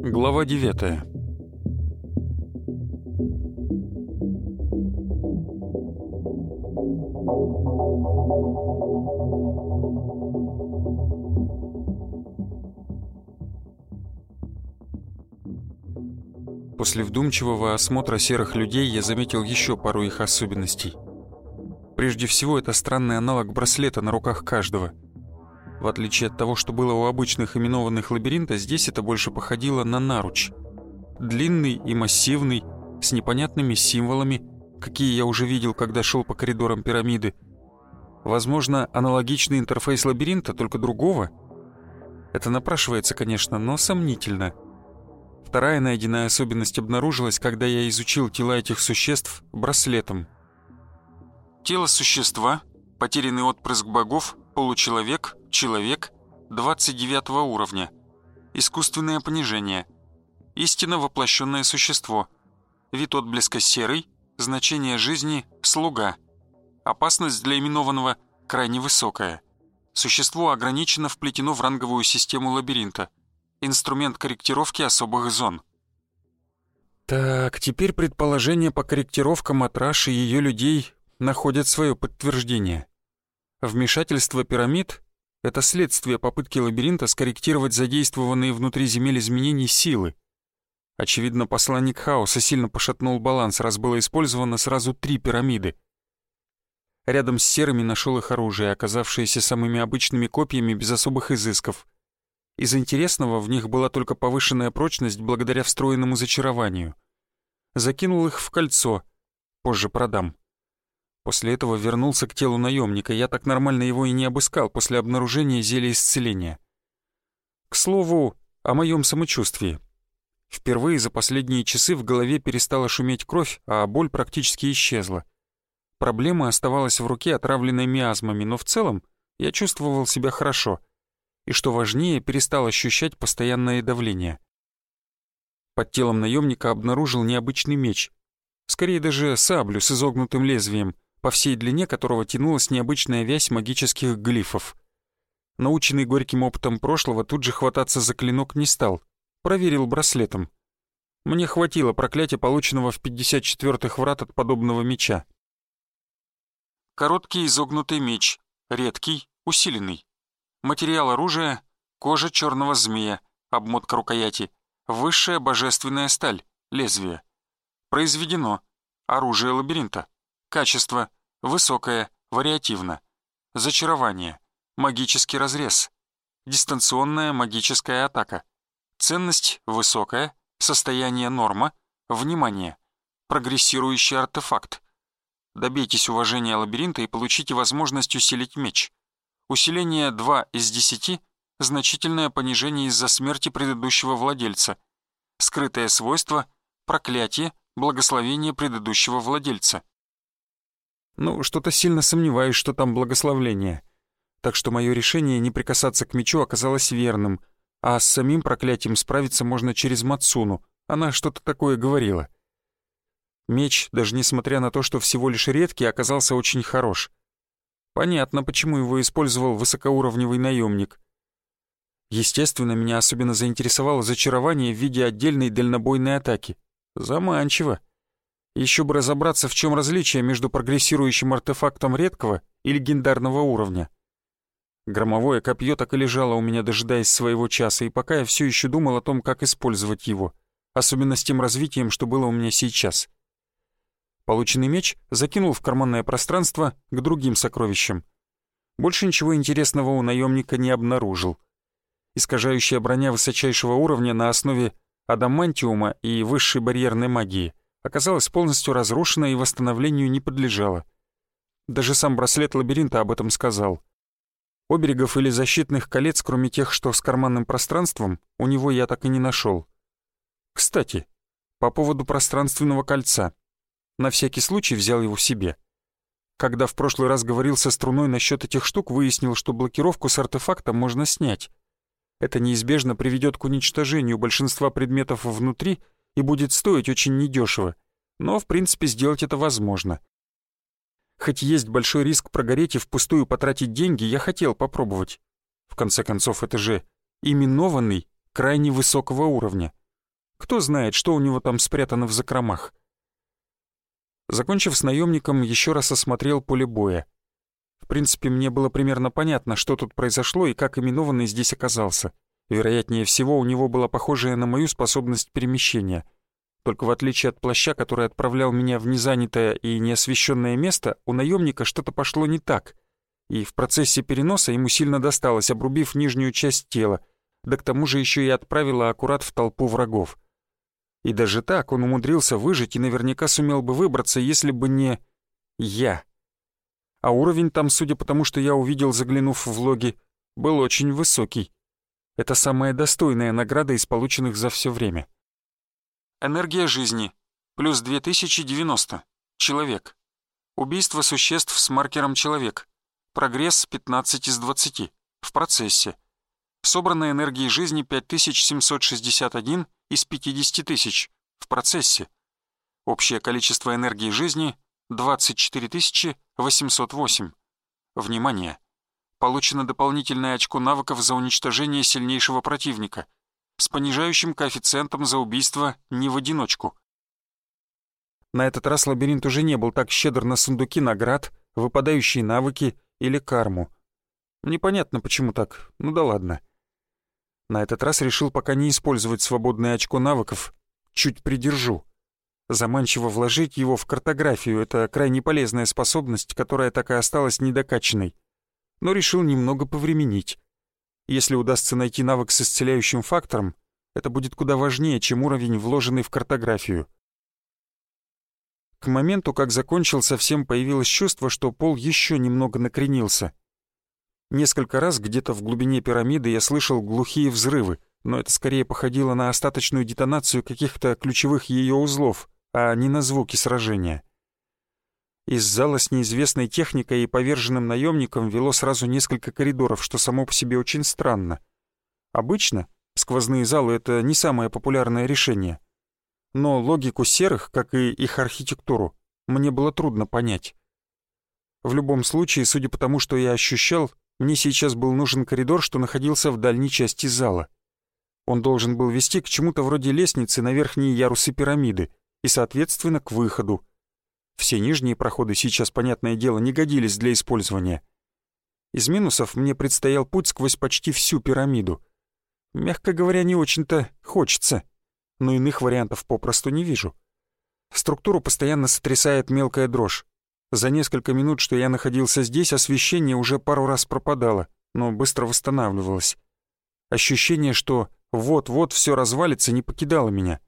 Глава девятая После вдумчивого осмотра серых людей я заметил еще пару их особенностей. Прежде всего, это странный аналог браслета на руках каждого. В отличие от того, что было у обычных именованных лабиринта, здесь это больше походило на наруч. Длинный и массивный, с непонятными символами, какие я уже видел, когда шел по коридорам пирамиды. Возможно, аналогичный интерфейс лабиринта, только другого. Это напрашивается, конечно, но сомнительно — Вторая найденная особенность обнаружилась, когда я изучил тела этих существ браслетом. Тело существа, потерянный отпрыск богов, получеловек, человек, 29 уровня. Искусственное понижение. Истинно воплощенное существо. Вид отблеска серый, значение жизни – слуга. Опасность для именованного крайне высокая. Существо ограничено вплетено в ранговую систему лабиринта – инструмент корректировки особых зон. Так, теперь предположения по корректировкам от Раши и ее людей находят свое подтверждение. Вмешательство пирамид — это следствие попытки лабиринта скорректировать задействованные внутри земель изменений силы. Очевидно, посланник хаоса сильно пошатнул баланс, раз было использовано сразу три пирамиды. Рядом с серыми нашел их оружие, оказавшееся самыми обычными копьями без особых изысков — из интересного в них была только повышенная прочность благодаря встроенному зачарованию. Закинул их в кольцо, позже продам. После этого вернулся к телу наемника, я так нормально его и не обыскал после обнаружения зелья исцеления. К слову, о моем самочувствии. Впервые за последние часы в голове перестала шуметь кровь, а боль практически исчезла. Проблема оставалась в руке, отравленной миазмами, но в целом я чувствовал себя хорошо — и, что важнее, перестал ощущать постоянное давление. Под телом наемника обнаружил необычный меч, скорее даже саблю с изогнутым лезвием, по всей длине которого тянулась необычная вязь магических глифов. Наученный горьким опытом прошлого, тут же хвататься за клинок не стал, проверил браслетом. Мне хватило проклятия, полученного в 54-х врат от подобного меча. Короткий изогнутый меч, редкий, усиленный. Материал оружия — кожа черного змея, обмотка рукояти, высшая божественная сталь, лезвие. Произведено. Оружие лабиринта. Качество — высокое, вариативно. Зачарование. Магический разрез. Дистанционная магическая атака. Ценность высокая, состояние норма, внимание. Прогрессирующий артефакт. Добейтесь уважения лабиринта и получите возможность усилить меч. Усиление 2 из 10, значительное понижение из-за смерти предыдущего владельца. Скрытое свойство, проклятие, благословение предыдущего владельца. Ну, что-то сильно сомневаюсь, что там благословление. Так что мое решение не прикасаться к мечу оказалось верным, а с самим проклятием справиться можно через Мацуну. Она что-то такое говорила. Меч, даже несмотря на то, что всего лишь редкий, оказался очень хорош — Понятно, почему его использовал высокоуровневый наемник. Естественно, меня особенно заинтересовало зачарование в виде отдельной дальнобойной атаки. Заманчиво. Еще бы разобраться, в чем различие между прогрессирующим артефактом редкого и легендарного уровня. Громовое копье так и лежало у меня, дожидаясь своего часа, и пока я все еще думал о том, как использовать его, особенно с тем развитием, что было у меня сейчас. Полученный меч закинул в карманное пространство к другим сокровищам. Больше ничего интересного у наемника не обнаружил. Искажающая броня высочайшего уровня на основе адамантиума и высшей барьерной магии оказалась полностью разрушена и восстановлению не подлежала. Даже сам браслет лабиринта об этом сказал. Оберегов или защитных колец, кроме тех, что с карманным пространством, у него я так и не нашел. Кстати, по поводу пространственного кольца — на всякий случай взял его себе. Когда в прошлый раз говорил со струной насчет этих штук, выяснил, что блокировку с артефактом можно снять. Это неизбежно приведет к уничтожению большинства предметов внутри и будет стоить очень недешево, но в принципе сделать это возможно. Хоть есть большой риск прогореть и впустую потратить деньги, я хотел попробовать. В конце концов, это же именованный крайне высокого уровня. Кто знает, что у него там спрятано в закромах. Закончив с наемником, еще раз осмотрел поле боя. В принципе, мне было примерно понятно, что тут произошло и как именованный здесь оказался. Вероятнее всего, у него была похожая на мою способность перемещения. Только в отличие от плаща, который отправлял меня в незанятое и неосвещенное место, у наемника что-то пошло не так. И в процессе переноса ему сильно досталось, обрубив нижнюю часть тела, да к тому же еще и отправила аккурат в толпу врагов. И даже так он умудрился выжить и наверняка сумел бы выбраться, если бы не... я. А уровень там, судя по тому, что я увидел, заглянув в логи, был очень высокий. Это самая достойная награда из полученных за все время. Энергия жизни. Плюс 2090. Человек. Убийство существ с маркером «Человек». Прогресс 15 из 20. В процессе. Собранной энергии жизни 5761 из 50 тысяч. В процессе. Общее количество энергии жизни 24 808. Внимание! Получено дополнительное очко навыков за уничтожение сильнейшего противника с понижающим коэффициентом за убийство не в одиночку. На этот раз лабиринт уже не был так щедр на сундуки наград, выпадающие навыки или карму. Непонятно, почему так, ну да ладно. На этот раз решил пока не использовать свободное очко навыков, чуть придержу. Заманчиво вложить его в картографию — это крайне полезная способность, которая так и осталась недокачанной. Но решил немного повременить. Если удастся найти навык с исцеляющим фактором, это будет куда важнее, чем уровень, вложенный в картографию. К моменту, как закончил, совсем появилось чувство, что пол еще немного накренился. Несколько раз где-то в глубине пирамиды я слышал глухие взрывы, но это скорее походило на остаточную детонацию каких-то ключевых ее узлов, а не на звуки сражения. Из зала с неизвестной техникой и поверженным наемником вело сразу несколько коридоров, что само по себе очень странно. Обычно сквозные залы — это не самое популярное решение. Но логику серых, как и их архитектуру, мне было трудно понять. В любом случае, судя по тому, что я ощущал, мне сейчас был нужен коридор, что находился в дальней части зала. Он должен был вести к чему-то вроде лестницы на верхние ярусы пирамиды — и, соответственно, к выходу. Все нижние проходы сейчас, понятное дело, не годились для использования. Из минусов мне предстоял путь сквозь почти всю пирамиду. Мягко говоря, не очень-то хочется, но иных вариантов попросту не вижу. Структуру постоянно сотрясает мелкая дрожь. За несколько минут, что я находился здесь, освещение уже пару раз пропадало, но быстро восстанавливалось. Ощущение, что вот-вот все развалится, не покидало меня.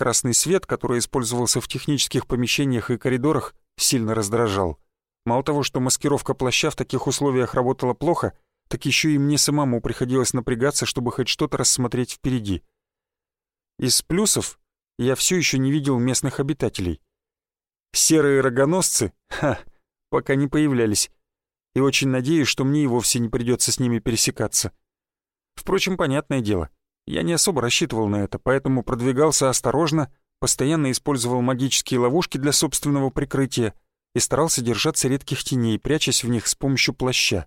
Красный свет, который использовался в технических помещениях и коридорах, сильно раздражал. Мало того, что маскировка плаща в таких условиях работала плохо, так еще и мне самому приходилось напрягаться, чтобы хоть что-то рассмотреть впереди. Из плюсов я все еще не видел местных обитателей. Серые рогоносцы, ха, пока не появлялись. И очень надеюсь, что мне и вовсе не придется с ними пересекаться. Впрочем, понятное дело — я не особо рассчитывал на это, поэтому продвигался осторожно, постоянно использовал магические ловушки для собственного прикрытия и старался держаться редких теней, прячась в них с помощью плаща.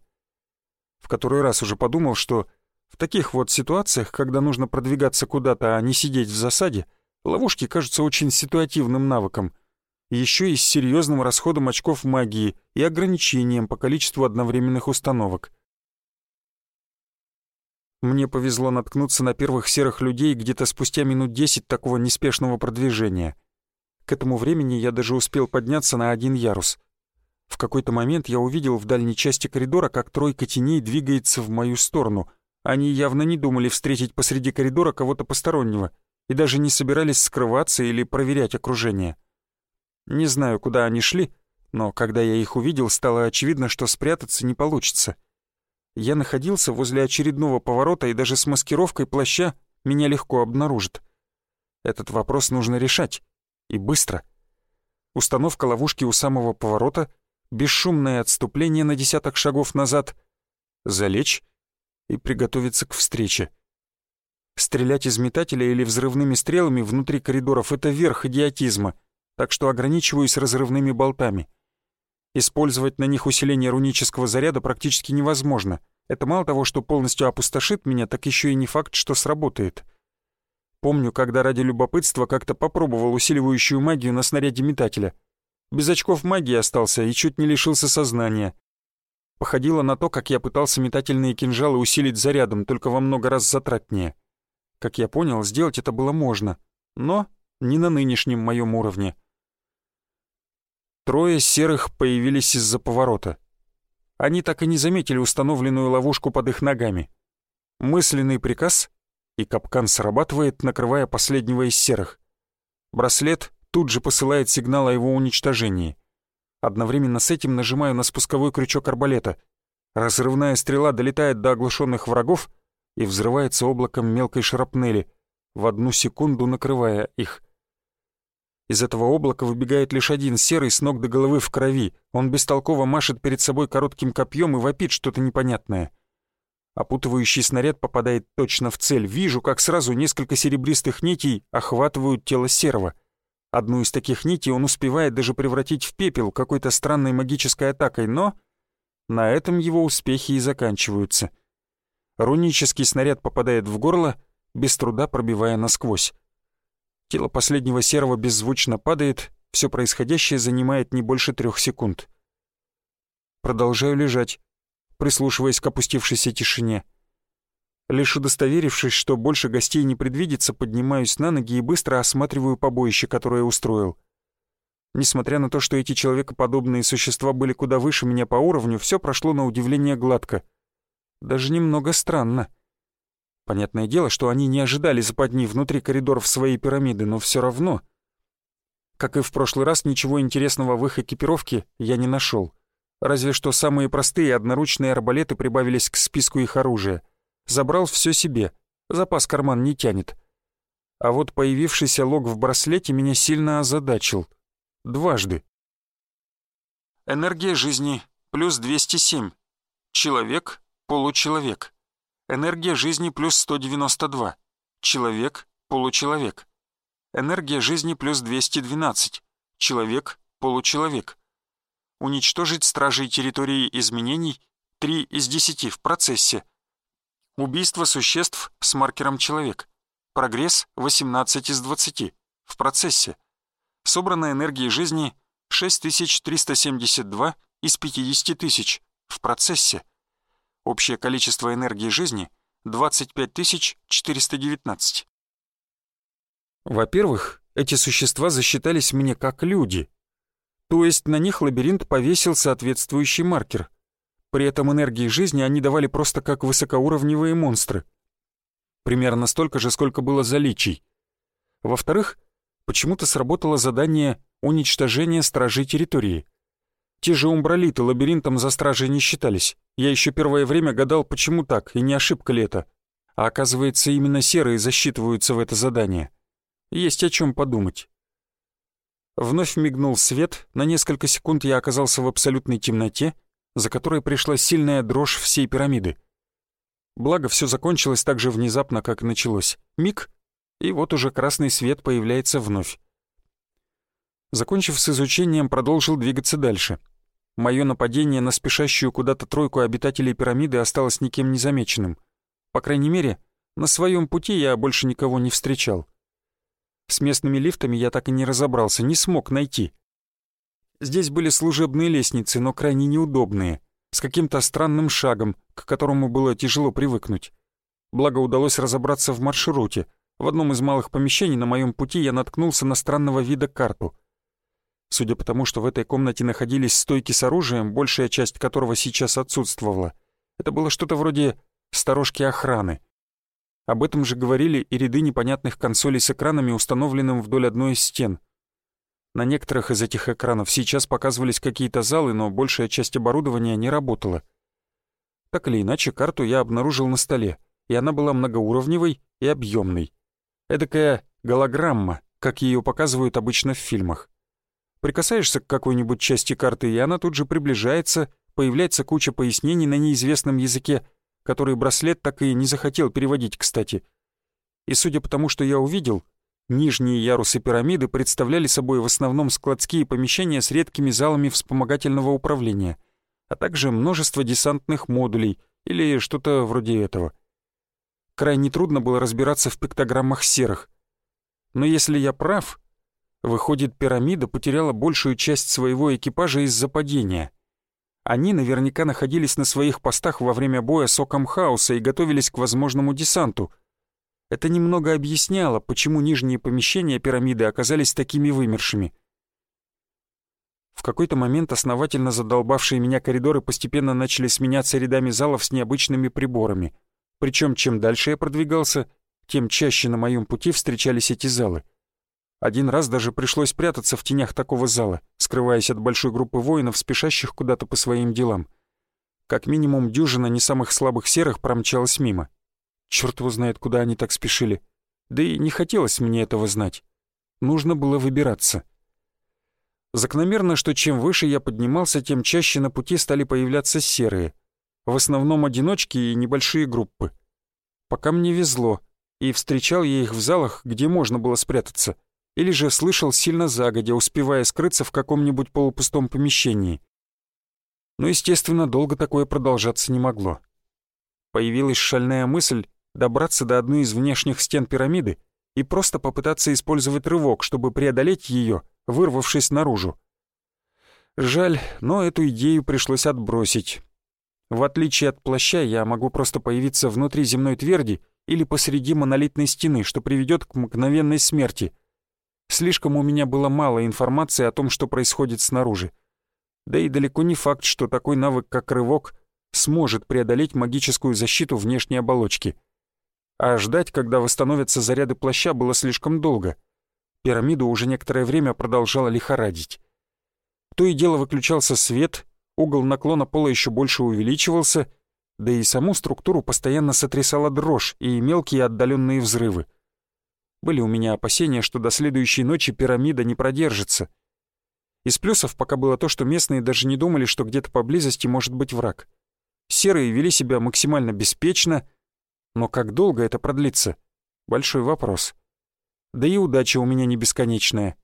В который раз уже подумал, что в таких вот ситуациях, когда нужно продвигаться куда-то, а не сидеть в засаде, ловушки кажутся очень ситуативным навыком, еще и с серьезным расходом очков магии и ограничением по количеству одновременных установок — мне повезло наткнуться на первых серых людей где-то спустя минут десять такого неспешного продвижения. К этому времени я даже успел подняться на один ярус. В какой-то момент я увидел в дальней части коридора, как тройка теней двигается в мою сторону. Они явно не думали встретить посреди коридора кого-то постороннего и даже не собирались скрываться или проверять окружение. Не знаю, куда они шли, но когда я их увидел, стало очевидно, что спрятаться не получится — я находился возле очередного поворота, и даже с маскировкой плаща меня легко обнаружат. Этот вопрос нужно решать. И быстро. Установка ловушки у самого поворота, бесшумное отступление на десяток шагов назад, залечь и приготовиться к встрече. Стрелять из метателя или взрывными стрелами внутри коридоров — это верх идиотизма, так что ограничиваюсь разрывными болтами. Использовать на них усиление рунического заряда практически невозможно. Это мало того, что полностью опустошит меня, так еще и не факт, что сработает. Помню, когда ради любопытства как-то попробовал усиливающую магию на снаряде метателя. Без очков магии остался и чуть не лишился сознания. Походило на то, как я пытался метательные кинжалы усилить зарядом, только во много раз затратнее. Как я понял, сделать это было можно, но не на нынешнем моем уровне. Трое серых появились из-за поворота. Они так и не заметили установленную ловушку под их ногами. Мысленный приказ, и капкан срабатывает, накрывая последнего из серых. Браслет тут же посылает сигнал о его уничтожении. Одновременно с этим нажимаю на спусковой крючок арбалета. Разрывная стрела долетает до оглушенных врагов и взрывается облаком мелкой шрапнели, в одну секунду накрывая их. Из этого облака выбегает лишь один серый с ног до головы в крови. Он бестолково машет перед собой коротким копьем и вопит что-то непонятное. Опутывающий снаряд попадает точно в цель. Вижу, как сразу несколько серебристых нитей охватывают тело серого. Одну из таких нитей он успевает даже превратить в пепел какой-то странной магической атакой, но на этом его успехи и заканчиваются. Рунический снаряд попадает в горло, без труда пробивая насквозь. Тело последнего серого беззвучно падает, все происходящее занимает не больше трех секунд. Продолжаю лежать, прислушиваясь к опустившейся тишине. Лишь удостоверившись, что больше гостей не предвидится, поднимаюсь на ноги и быстро осматриваю побоище, которое устроил. Несмотря на то, что эти человекоподобные существа были куда выше меня по уровню, все прошло на удивление гладко. Даже немного странно. Понятное дело, что они не ожидали западни внутри коридоров своей пирамиды, но все равно... Как и в прошлый раз, ничего интересного в их экипировке я не нашел. Разве что самые простые одноручные арбалеты прибавились к списку их оружия. Забрал все себе, запас карман не тянет. А вот появившийся лог в браслете меня сильно озадачил. Дважды. Энергия жизни плюс 207. Человек, получеловек. Энергия жизни плюс 192. Человек, получеловек. Энергия жизни плюс 212. Человек, получеловек. Уничтожить стражей территории изменений 3 из 10 в процессе. Убийство существ с маркером человек. Прогресс 18 из 20 в процессе. Собранная энергия жизни 6372 из 50 тысяч в процессе. Общее количество энергии жизни — 25 419. Во-первых, эти существа засчитались мне как люди. То есть на них лабиринт повесил соответствующий маркер. При этом энергии жизни они давали просто как высокоуровневые монстры. Примерно столько же, сколько было заличий. Во-вторых, почему-то сработало задание уничтожения стражей территории. Те же умбралиты лабиринтом за стражей не считались. Я еще первое время гадал, почему так, и не ошибка ли это. А оказывается, именно серые засчитываются в это задание. Есть о чем подумать. Вновь мигнул свет, на несколько секунд я оказался в абсолютной темноте, за которой пришла сильная дрожь всей пирамиды. Благо, все закончилось так же внезапно, как началось. Миг, и вот уже красный свет появляется вновь. Закончив с изучением, продолжил двигаться дальше — Мое нападение на спешащую куда-то тройку обитателей пирамиды осталось никем не замеченным. По крайней мере, на своем пути я больше никого не встречал. С местными лифтами я так и не разобрался, не смог найти. Здесь были служебные лестницы, но крайне неудобные, с каким-то странным шагом, к которому было тяжело привыкнуть. Благо удалось разобраться в маршруте. В одном из малых помещений на моем пути я наткнулся на странного вида карту — Судя по тому, что в этой комнате находились стойки с оружием, большая часть которого сейчас отсутствовала, это было что-то вроде сторожки охраны. Об этом же говорили и ряды непонятных консолей с экранами, установленным вдоль одной из стен. На некоторых из этих экранов сейчас показывались какие-то залы, но большая часть оборудования не работала. Так или иначе, карту я обнаружил на столе, и она была многоуровневой и объемной. Эдакая голограмма, как ее показывают обычно в фильмах. Прикасаешься к какой-нибудь части карты, и она тут же приближается, появляется куча пояснений на неизвестном языке, который браслет так и не захотел переводить, кстати. И судя по тому, что я увидел, Нижние ярусы пирамиды представляли собой в основном складские помещения с редкими залами вспомогательного управления, а также множество десантных модулей или что-то вроде этого. Крайне трудно было разбираться в пиктограммах серых. Но если я прав, выходит, пирамида потеряла большую часть своего экипажа из-за падения. Они наверняка находились на своих постах во время боя с Оком Хаоса и готовились к возможному десанту — это немного объясняло, почему нижние помещения пирамиды оказались такими вымершими. В какой-то момент основательно задолбавшие меня коридоры постепенно начали сменяться рядами залов с необычными приборами. Причем чем дальше я продвигался, тем чаще на моем пути встречались эти залы. Один раз даже пришлось прятаться в тенях такого зала, скрываясь от большой группы воинов, спешащих куда-то по своим делам. Как минимум дюжина не самых слабых серых промчалась мимо. Черт его знает, куда они так спешили. Да и не хотелось мне этого знать. Нужно было выбираться. Закономерно, что чем выше я поднимался, тем чаще на пути стали появляться серые. В основном одиночки и небольшие группы. Пока мне везло, и встречал я их в залах, где можно было спрятаться, или же слышал сильно загодя, успевая скрыться в каком-нибудь полупустом помещении. Но, естественно, долго такое продолжаться не могло. Появилась шальная мысль добраться до одной из внешних стен пирамиды и просто попытаться использовать рывок, чтобы преодолеть ее, вырвавшись наружу. Жаль, но эту идею пришлось отбросить. В отличие от плаща, я могу просто появиться внутри земной тверди или посреди монолитной стены, что приведет к мгновенной смерти. Слишком у меня было мало информации о том, что происходит снаружи. Да и далеко не факт, что такой навык, как рывок, сможет преодолеть магическую защиту внешней оболочки — а ждать, когда восстановятся заряды плаща, было слишком долго. Пирамиду уже некоторое время продолжала лихорадить. То и дело выключался свет, угол наклона пола еще больше увеличивался, да и саму структуру постоянно сотрясала дрожь и мелкие отдаленные взрывы. Были у меня опасения, что до следующей ночи пирамида не продержится. Из плюсов пока было то, что местные даже не думали, что где-то поблизости может быть враг. Серые вели себя максимально беспечно, но как долго это продлится? Большой вопрос. Да и удача у меня не бесконечная.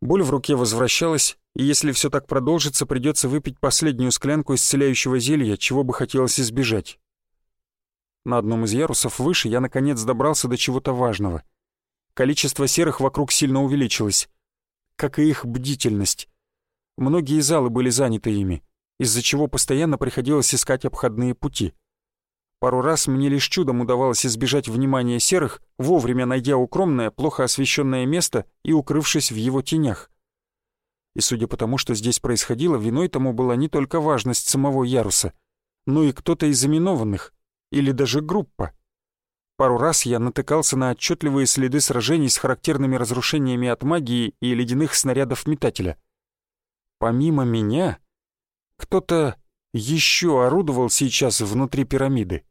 Боль в руке возвращалась, и если все так продолжится, придется выпить последнюю склянку исцеляющего зелья, чего бы хотелось избежать. На одном из ярусов выше я наконец добрался до чего-то важного. Количество серых вокруг сильно увеличилось, как и их бдительность. Многие залы были заняты ими, из-за чего постоянно приходилось искать обходные пути — Пару раз мне лишь чудом удавалось избежать внимания серых, вовремя найдя укромное, плохо освещенное место и укрывшись в его тенях. И судя по тому, что здесь происходило, виной тому была не только важность самого яруса, но и кто-то из заминованных, или даже группа. Пару раз я натыкался на отчетливые следы сражений с характерными разрушениями от магии и ледяных снарядов метателя. Помимо меня, кто-то еще орудовал сейчас внутри пирамиды.